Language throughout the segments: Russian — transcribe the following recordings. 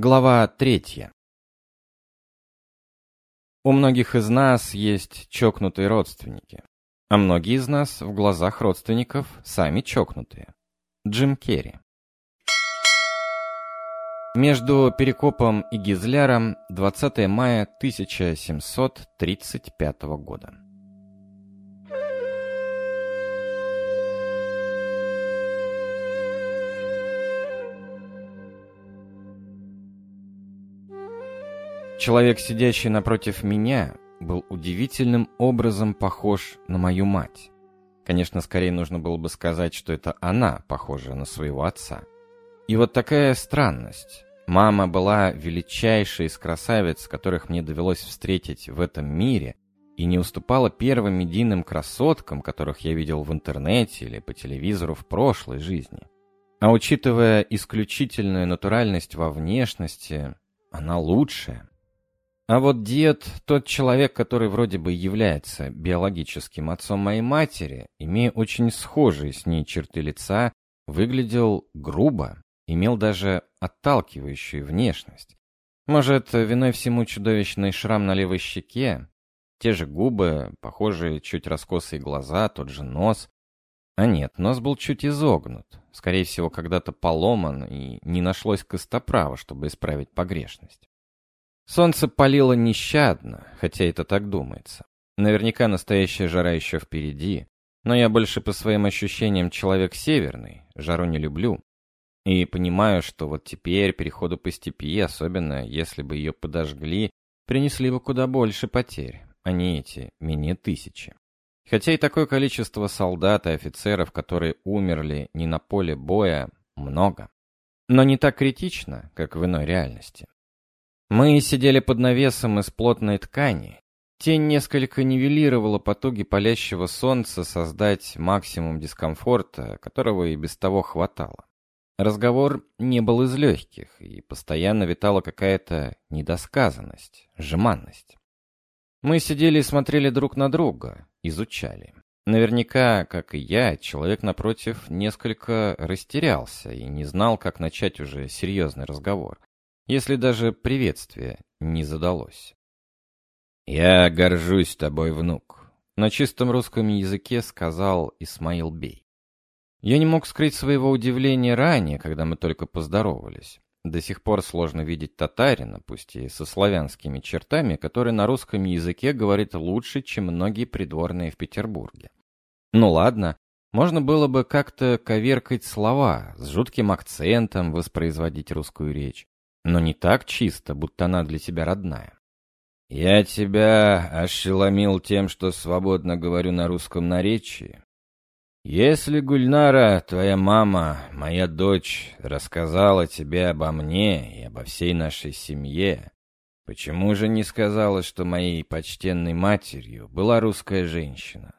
Глава третья. У многих из нас есть чокнутые родственники, а многие из нас в глазах родственников сами чокнутые. Джим Керри. Между Перекопом и Гизляром 20 мая 1735 года. Человек, сидящий напротив меня, был удивительным образом похож на мою мать. Конечно, скорее нужно было бы сказать, что это она похожа на своего отца. И вот такая странность. Мама была величайшей из красавиц, которых мне довелось встретить в этом мире, и не уступала первым медийным красоткам, которых я видел в интернете или по телевизору в прошлой жизни. А учитывая исключительную натуральность во внешности, она лучшая. А вот дед, тот человек, который вроде бы является биологическим отцом моей матери, имея очень схожие с ней черты лица, выглядел грубо, имел даже отталкивающую внешность. Может, виной всему чудовищный шрам на левой щеке, те же губы, похожие чуть раскосые глаза, тот же нос. А нет, нос был чуть изогнут, скорее всего, когда-то поломан, и не нашлось костоправа, чтобы исправить погрешность. Солнце палило нещадно, хотя это так думается. Наверняка настоящая жара еще впереди, но я больше по своим ощущениям человек северный, жару не люблю. И понимаю, что вот теперь переходу по степи, особенно если бы ее подожгли, принесли бы куда больше потерь, а не эти менее тысячи. Хотя и такое количество солдат и офицеров, которые умерли не на поле боя, много. Но не так критично, как в иной реальности. Мы сидели под навесом из плотной ткани. Тень несколько нивелировала потуги палящего солнца создать максимум дискомфорта, которого и без того хватало. Разговор не был из легких, и постоянно витала какая-то недосказанность, жеманность. Мы сидели и смотрели друг на друга, изучали. Наверняка, как и я, человек напротив несколько растерялся и не знал, как начать уже серьезный разговор если даже приветствие не задалось. «Я горжусь тобой, внук», — на чистом русском языке сказал Исмаил Бей. Я не мог скрыть своего удивления ранее, когда мы только поздоровались. До сих пор сложно видеть татарина, пусть и со славянскими чертами, который на русском языке говорит лучше, чем многие придворные в Петербурге. Ну ладно, можно было бы как-то коверкать слова, с жутким акцентом воспроизводить русскую речь но не так чисто, будто она для тебя родная. «Я тебя ошеломил тем, что свободно говорю на русском наречии. Если Гульнара, твоя мама, моя дочь, рассказала тебе обо мне и обо всей нашей семье, почему же не сказала, что моей почтенной матерью была русская женщина,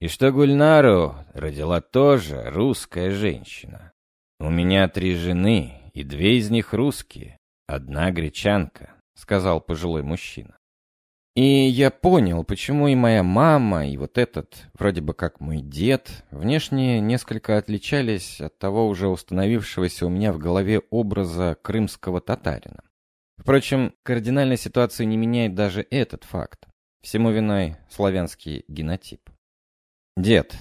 и что Гульнару родила тоже русская женщина? У меня три жены, и две из них русские. «Одна гречанка», — сказал пожилой мужчина. И я понял, почему и моя мама, и вот этот, вроде бы как мой дед, внешне несколько отличались от того уже установившегося у меня в голове образа крымского татарина. Впрочем, кардинальной ситуации не меняет даже этот факт. Всему виной славянский генотип. «Дед,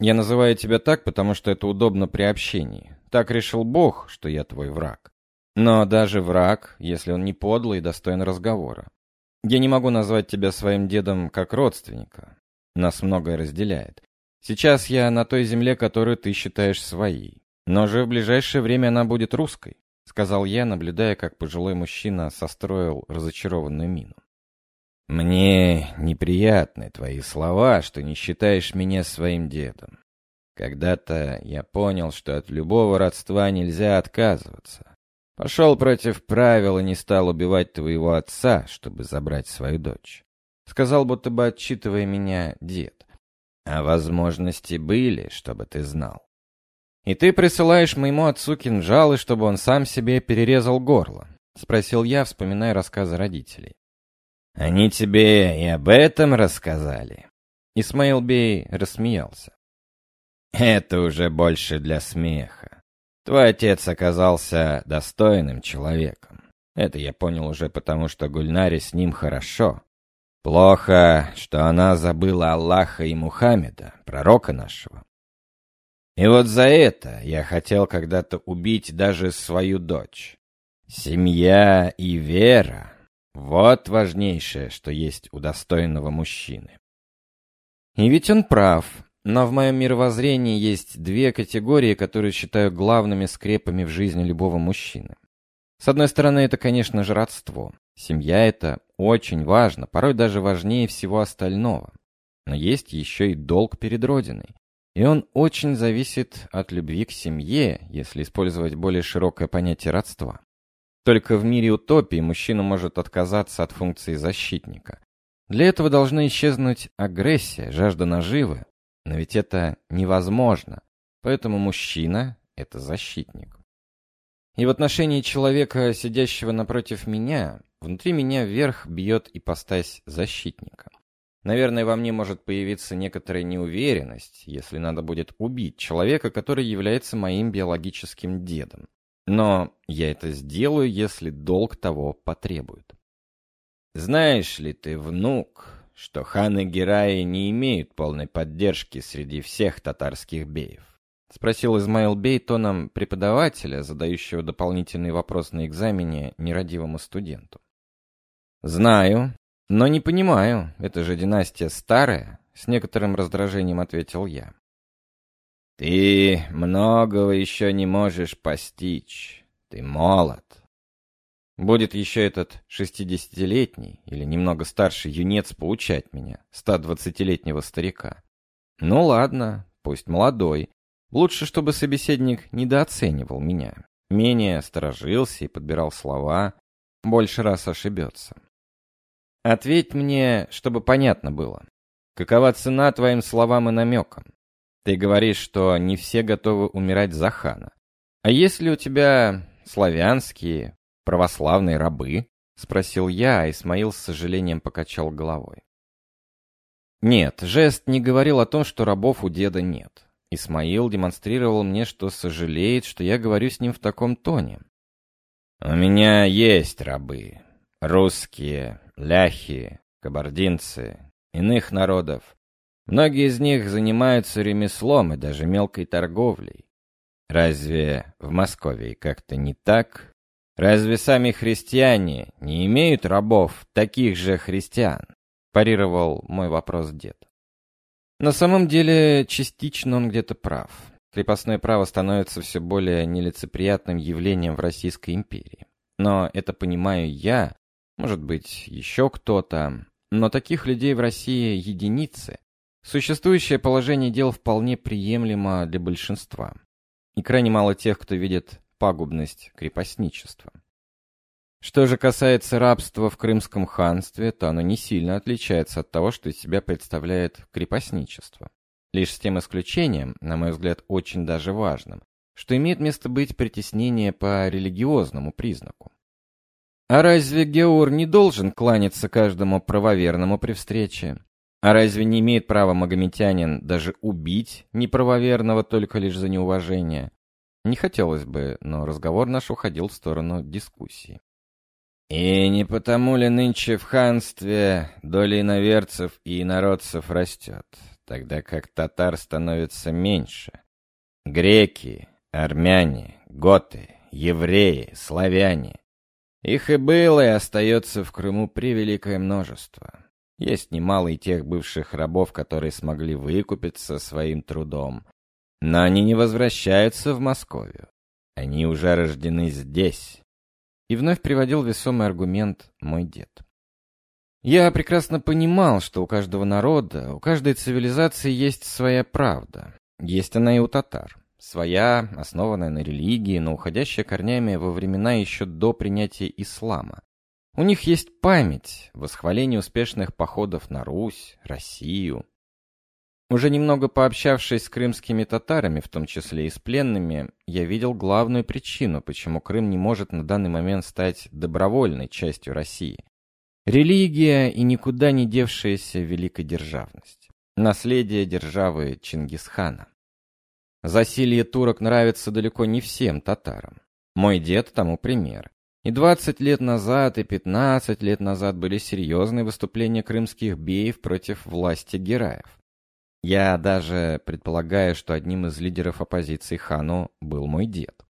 я называю тебя так, потому что это удобно при общении. Так решил Бог, что я твой враг. Но даже враг, если он не подлый достоин разговора. Я не могу назвать тебя своим дедом как родственника. Нас многое разделяет. Сейчас я на той земле, которую ты считаешь своей. Но же в ближайшее время она будет русской, сказал я, наблюдая, как пожилой мужчина состроил разочарованную мину. Мне неприятны твои слова, что не считаешь меня своим дедом. Когда-то я понял, что от любого родства нельзя отказываться. Пошел против правил и не стал убивать твоего отца, чтобы забрать свою дочь. Сказал, будто бы отчитывая меня дед. А возможности были, чтобы ты знал. И ты присылаешь моему отцу кинжалы, чтобы он сам себе перерезал горло? Спросил я, вспоминая рассказы родителей. Они тебе и об этом рассказали? Исмаил Бей рассмеялся. Это уже больше для смеха. Твой отец оказался достойным человеком. Это я понял уже потому, что Гульнаре с ним хорошо. Плохо, что она забыла Аллаха и Мухаммеда, пророка нашего. И вот за это я хотел когда-то убить даже свою дочь. Семья и вера — вот важнейшее, что есть у достойного мужчины. И ведь он прав, но в моем мировоззрении есть две категории, которые считаю главными скрепами в жизни любого мужчины. С одной стороны, это, конечно же, родство. Семья — это очень важно, порой даже важнее всего остального. Но есть еще и долг перед Родиной. И он очень зависит от любви к семье, если использовать более широкое понятие родства. Только в мире утопии мужчина может отказаться от функции защитника. Для этого должна исчезнуть агрессия, жажда наживы. Но ведь это невозможно. Поэтому мужчина — это защитник. И в отношении человека, сидящего напротив меня, внутри меня вверх бьет ипостась защитника. Наверное, во мне может появиться некоторая неуверенность, если надо будет убить человека, который является моим биологическим дедом. Но я это сделаю, если долг того потребует. Знаешь ли ты, внук, что ханы Гераи не имеют полной поддержки среди всех татарских беев? Спросил Измаил Бей тоном преподавателя, задающего дополнительный вопрос на экзамене нерадивому студенту. «Знаю, но не понимаю, это же династия старая», — с некоторым раздражением ответил я. «Ты многого еще не можешь постичь. Ты молод». Будет еще этот шестидесятилетний или немного старший юнец поучать меня, ста двадцатилетнего старика. Ну ладно, пусть молодой. Лучше, чтобы собеседник недооценивал меня, менее сторожился и подбирал слова, больше раз ошибется. Ответь мне, чтобы понятно было. Какова цена твоим словам и намекам? Ты говоришь, что не все готовы умирать за хана. А есть ли у тебя славянские, православные рабы? Спросил я, а Исмаил с сожалением покачал головой. Нет, жест не говорил о том, что рабов у деда нет. Исмаил демонстрировал мне, что сожалеет, что я говорю с ним в таком тоне. «У меня есть рабы. Русские, ляхи, кабардинцы, иных народов. Многие из них занимаются ремеслом и даже мелкой торговлей. Разве в Москве как-то не так? Разве сами христиане не имеют рабов, таких же христиан? Парировал мой вопрос дед. На самом деле, частично он где-то прав. Крепостное право становится все более нелицеприятным явлением в Российской империи. Но это понимаю я, может быть, еще кто-то, но таких людей в России единицы. Существующее положение дел вполне приемлемо для большинства. И крайне мало тех, кто видит пагубность крепостничества. Что же касается рабства в Крымском ханстве, то оно не сильно отличается от того, что из себя представляет крепостничество. Лишь с тем исключением, на мой взгляд, очень даже важным, что имеет место быть притеснение по религиозному признаку. А разве Геур не должен кланяться каждому правоверному при встрече? А разве не имеет права магометянин даже убить неправоверного только лишь за неуважение? Не хотелось бы, но разговор наш уходил в сторону дискуссии. И не потому ли нынче в ханстве доля иноверцев и инородцев растет, тогда как татар становится меньше? Греки, армяне, готы, евреи, славяне. Их и было, и остается в Крыму превеликое множество. Есть немало и тех бывших рабов, которые смогли выкупиться своим трудом. Но они не возвращаются в Московию. Они уже рождены здесь. И вновь приводил весомый аргумент мой дед. Я прекрасно понимал, что у каждого народа, у каждой цивилизации есть своя правда. Есть она и у татар. Своя, основанная на религии, но уходящая корнями во времена еще до принятия ислама. У них есть память, восхваление успешных походов на Русь, Россию. Уже немного пообщавшись с крымскими татарами, в том числе и с пленными, я видел главную причину, почему Крым не может на данный момент стать добровольной частью России. Религия и никуда не девшаяся великодержавность. Наследие державы Чингисхана. Засилье турок нравится далеко не всем татарам. Мой дед тому пример. И 20 лет назад, и 15 лет назад были серьезные выступления крымских беев против власти Гераев. Я даже предполагаю, что одним из лидеров оппозиции хану был мой дед.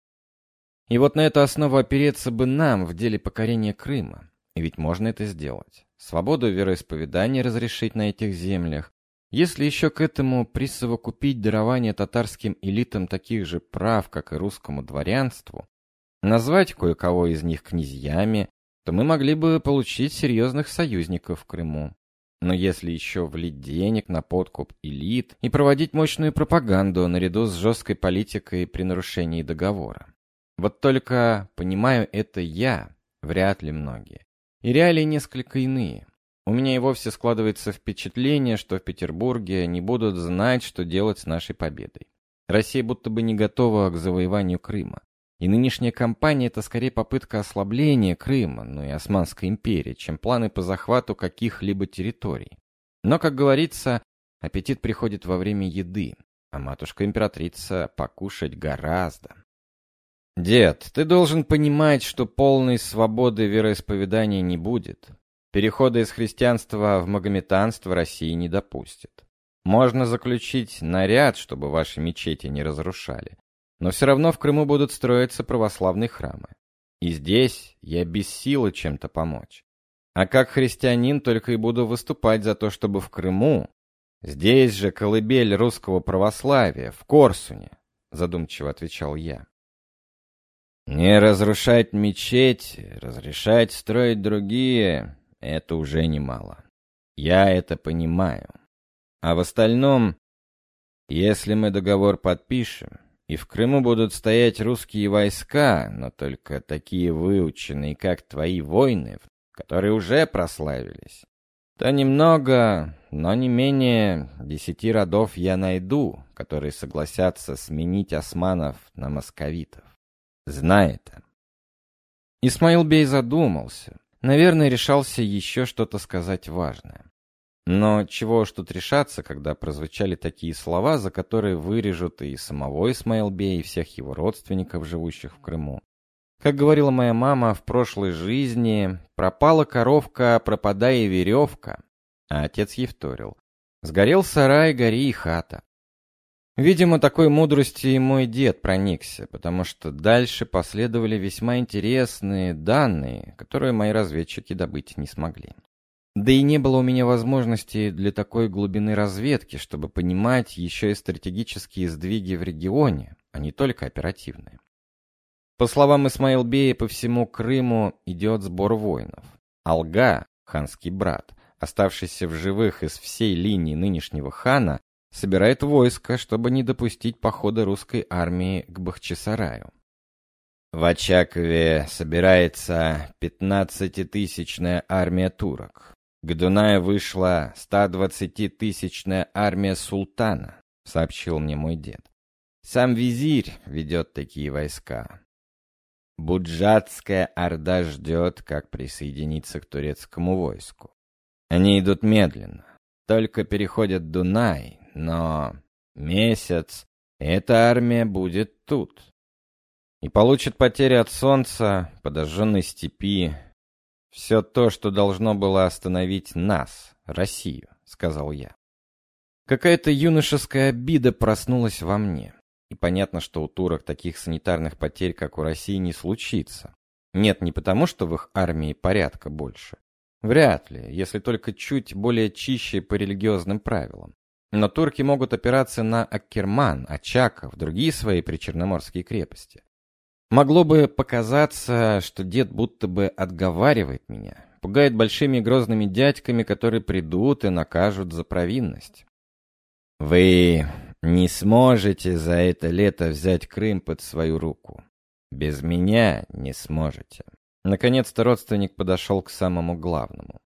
И вот на эту основу опереться бы нам в деле покорения Крыма. И ведь можно это сделать. Свободу вероисповедания разрешить на этих землях. Если еще к этому присовокупить дарование татарским элитам таких же прав, как и русскому дворянству, назвать кое-кого из них князьями, то мы могли бы получить серьезных союзников в Крыму. Но если еще влить денег на подкуп элит и проводить мощную пропаганду наряду с жесткой политикой при нарушении договора. Вот только понимаю это я, вряд ли многие. И реалии несколько иные. У меня и вовсе складывается впечатление, что в Петербурге не будут знать, что делать с нашей победой. Россия будто бы не готова к завоеванию Крыма. И нынешняя кампания – это скорее попытка ослабления Крыма, ну и Османской империи, чем планы по захвату каких-либо территорий. Но, как говорится, аппетит приходит во время еды, а матушка-императрица покушать гораздо. «Дед, ты должен понимать, что полной свободы вероисповедания не будет. Перехода из христианства в магометанство России не допустит. Можно заключить наряд, чтобы ваши мечети не разрушали. Но все равно в Крыму будут строиться православные храмы. И здесь я без силы чем-то помочь. А как христианин только и буду выступать за то, чтобы в Крыму, здесь же колыбель русского православия, в Корсуне, задумчиво отвечал я. Не разрушать мечеть, разрешать строить другие — это уже немало. Я это понимаю. А в остальном, если мы договор подпишем, и в Крыму будут стоять русские войска, но только такие выученные, как твои воины, которые уже прославились. То немного, но не менее десяти родов я найду, которые согласятся сменить османов на московитов. Знай это. Исмаил Бей задумался. Наверное, решался еще что-то сказать важное. Но чего ж тут решаться, когда прозвучали такие слова, за которые вырежут и самого Исмаилбея, и всех его родственников, живущих в Крыму. Как говорила моя мама, в прошлой жизни пропала коровка, пропадая веревка. А отец Евторил. Сгорел сарай, гори и хата. Видимо, такой мудрости и мой дед проникся, потому что дальше последовали весьма интересные данные, которые мои разведчики добыть не смогли. Да и не было у меня возможности для такой глубины разведки, чтобы понимать еще и стратегические сдвиги в регионе, а не только оперативные. По словам Исмаилбея, по всему Крыму идет сбор воинов. Алга, ханский брат, оставшийся в живых из всей линии нынешнего хана, собирает войско, чтобы не допустить похода русской армии к Бахчисараю. В Очакове собирается пятнадцатитысячная армия турок. К Дунаю вышла 120-тысячная армия султана, сообщил мне мой дед. Сам визирь ведет такие войска. Буджатская орда ждет, как присоединиться к турецкому войску. Они идут медленно, только переходят Дунай, но месяц, эта армия будет тут. И получит потери от солнца, подожженной степи, «Все то, что должно было остановить нас, Россию», — сказал я. Какая-то юношеская обида проснулась во мне. И понятно, что у турок таких санитарных потерь, как у России, не случится. Нет, не потому, что в их армии порядка больше. Вряд ли, если только чуть более чище по религиозным правилам. Но турки могут опираться на Аккерман, Очаков, другие свои причерноморские крепости. Могло бы показаться, что дед будто бы отговаривает меня, пугает большими грозными дядьками, которые придут и накажут за провинность. Вы не сможете за это лето взять Крым под свою руку. Без меня не сможете. Наконец-то родственник подошел к самому главному.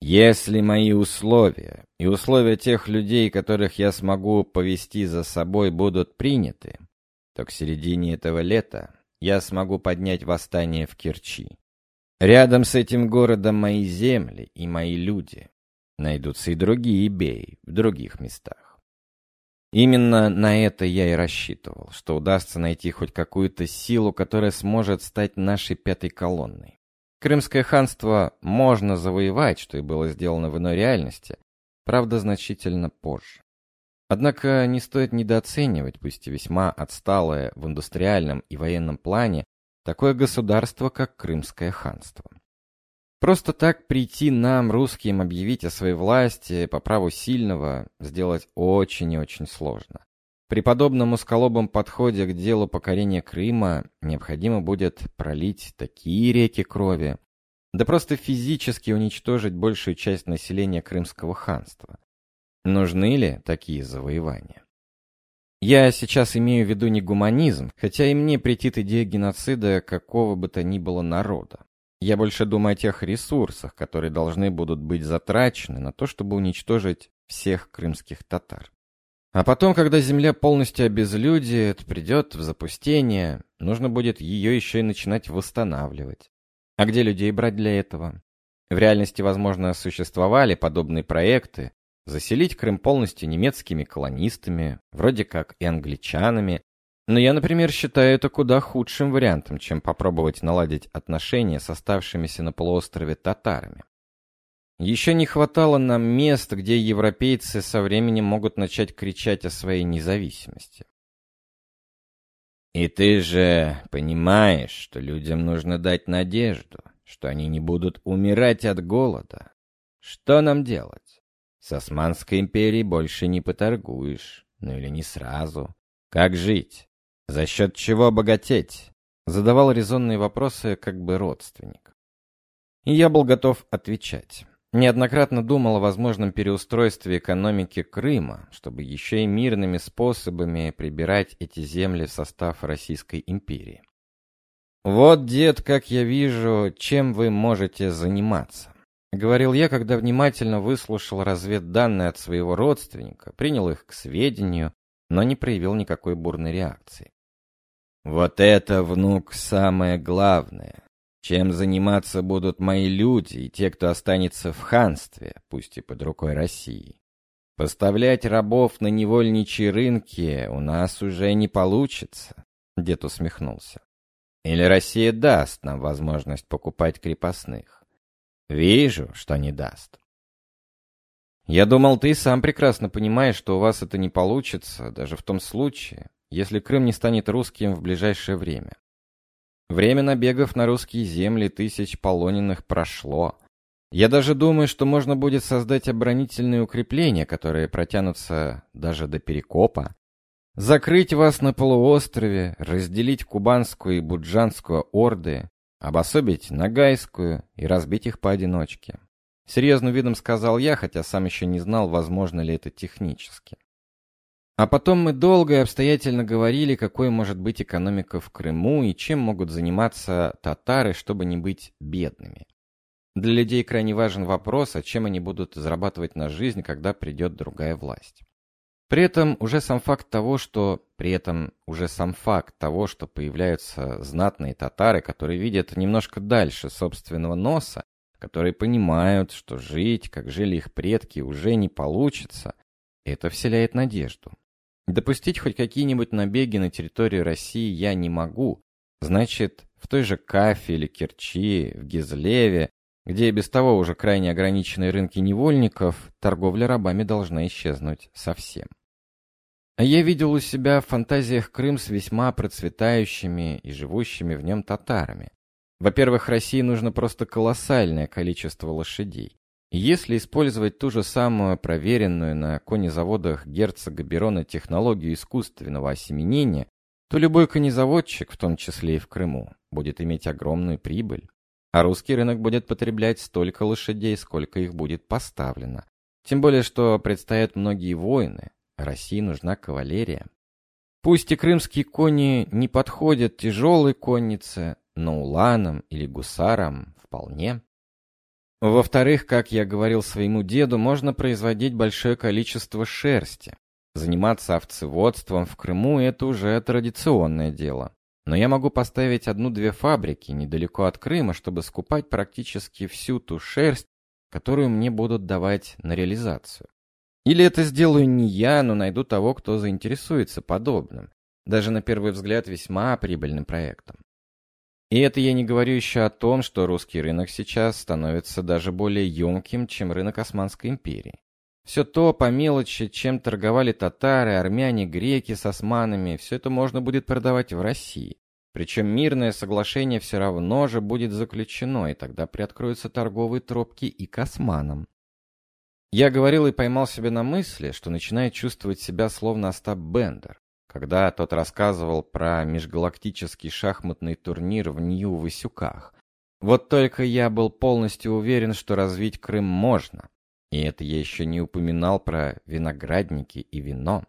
Если мои условия и условия тех людей, которых я смогу повести за собой, будут приняты, то к середине этого лета я смогу поднять восстание в Керчи. Рядом с этим городом мои земли и мои люди. Найдутся и другие беи в других местах. Именно на это я и рассчитывал, что удастся найти хоть какую-то силу, которая сможет стать нашей пятой колонной. Крымское ханство можно завоевать, что и было сделано в иной реальности, правда, значительно позже. Однако не стоит недооценивать, пусть и весьма отсталое в индустриальном и военном плане, такое государство, как Крымское ханство. Просто так прийти нам, русским, объявить о своей власти по праву сильного, сделать очень и очень сложно. При подобном усколобом подходе к делу покорения Крыма необходимо будет пролить такие реки крови, да просто физически уничтожить большую часть населения Крымского ханства. Нужны ли такие завоевания? Я сейчас имею в виду не гуманизм, хотя и мне претит идея геноцида какого бы то ни было народа. Я больше думаю о тех ресурсах, которые должны будут быть затрачены на то, чтобы уничтожить всех крымских татар. А потом, когда земля полностью обезлюдит, придет в запустение, нужно будет ее еще и начинать восстанавливать. А где людей брать для этого? В реальности, возможно, существовали подобные проекты, заселить Крым полностью немецкими колонистами, вроде как и англичанами. Но я, например, считаю это куда худшим вариантом, чем попробовать наладить отношения с оставшимися на полуострове татарами. Еще не хватало нам мест, где европейцы со временем могут начать кричать о своей независимости. И ты же понимаешь, что людям нужно дать надежду, что они не будут умирать от голода. Что нам делать? С Османской империей больше не поторгуешь. Ну или не сразу. Как жить? За счет чего богатеть? Задавал резонные вопросы как бы родственник. И я был готов отвечать. Неоднократно думал о возможном переустройстве экономики Крыма, чтобы еще и мирными способами прибирать эти земли в состав Российской империи. «Вот, дед, как я вижу, чем вы можете заниматься. Говорил я, когда внимательно выслушал разведданные от своего родственника, принял их к сведению, но не проявил никакой бурной реакции. «Вот это, внук, самое главное. Чем заниматься будут мои люди и те, кто останется в ханстве, пусть и под рукой России. Поставлять рабов на невольничьи рынки у нас уже не получится», — дед усмехнулся. «Или Россия даст нам возможность покупать крепостных. Вижу, что не даст. Я думал, ты сам прекрасно понимаешь, что у вас это не получится, даже в том случае, если Крым не станет русским в ближайшее время. Время набегов на русские земли тысяч полоненных прошло. Я даже думаю, что можно будет создать оборонительные укрепления, которые протянутся даже до Перекопа. Закрыть вас на полуострове, разделить кубанскую и буджанскую орды, обособить Нагайскую и разбить их поодиночке. Серьезным видом сказал я, хотя сам еще не знал, возможно ли это технически. А потом мы долго и обстоятельно говорили, какой может быть экономика в Крыму и чем могут заниматься татары, чтобы не быть бедными. Для людей крайне важен вопрос, а чем они будут зарабатывать на жизнь, когда придет другая власть. При этом уже сам факт того, что при этом уже сам факт того, что появляются знатные татары, которые видят немножко дальше собственного носа, которые понимают, что жить, как жили их предки, уже не получится, это вселяет надежду. Допустить хоть какие-нибудь набеги на территорию России я не могу. Значит, в той же Кафе или Керчи, в Гизлеве, где без того уже крайне ограниченные рынки невольников, торговля рабами должна исчезнуть совсем. А я видел у себя в фантазиях Крым с весьма процветающими и живущими в нем татарами. Во-первых, России нужно просто колоссальное количество лошадей. И если использовать ту же самую проверенную на конезаводах герцога Берона технологию искусственного осеменения, то любой конезаводчик, в том числе и в Крыму, будет иметь огромную прибыль. А русский рынок будет потреблять столько лошадей, сколько их будет поставлено. Тем более, что предстоят многие войны, России нужна кавалерия. Пусть и крымские кони не подходят тяжелой коннице, но уланам или гусарам вполне. Во-вторых, как я говорил своему деду, можно производить большое количество шерсти. Заниматься овцеводством в Крыму – это уже традиционное дело. Но я могу поставить одну-две фабрики недалеко от Крыма, чтобы скупать практически всю ту шерсть, которую мне будут давать на реализацию. Или это сделаю не я, но найду того, кто заинтересуется подобным, даже на первый взгляд весьма прибыльным проектом. И это я не говорю еще о том, что русский рынок сейчас становится даже более емким, чем рынок Османской империи. Все то по мелочи, чем торговали татары, армяне, греки с османами, все это можно будет продавать в России. Причем мирное соглашение все равно же будет заключено, и тогда приоткроются торговые тропки и к османам. Я говорил и поймал себя на мысли, что начинаю чувствовать себя словно Остап Бендер, когда тот рассказывал про межгалактический шахматный турнир в Нью-Васюках. Вот только я был полностью уверен, что развить Крым можно. И это я еще не упоминал про виноградники и вино.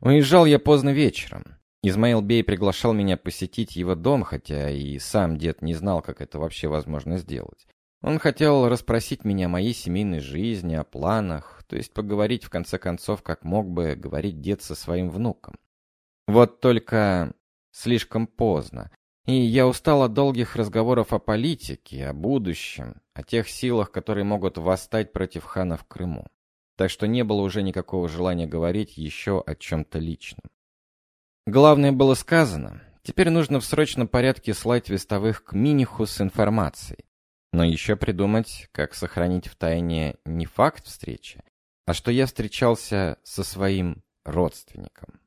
Уезжал я поздно вечером. Измаил Бей приглашал меня посетить его дом, хотя и сам дед не знал, как это вообще возможно сделать. Он хотел расспросить меня о моей семейной жизни, о планах, то есть поговорить в конце концов, как мог бы говорить дед со своим внуком. Вот только слишком поздно. И я устал от долгих разговоров о политике, о будущем, о тех силах, которые могут восстать против хана в Крыму. Так что не было уже никакого желания говорить еще о чем-то личном. Главное было сказано. Теперь нужно в срочном порядке слать вестовых к Миниху с информацией. Но еще придумать, как сохранить в тайне не факт встречи, а что я встречался со своим родственником.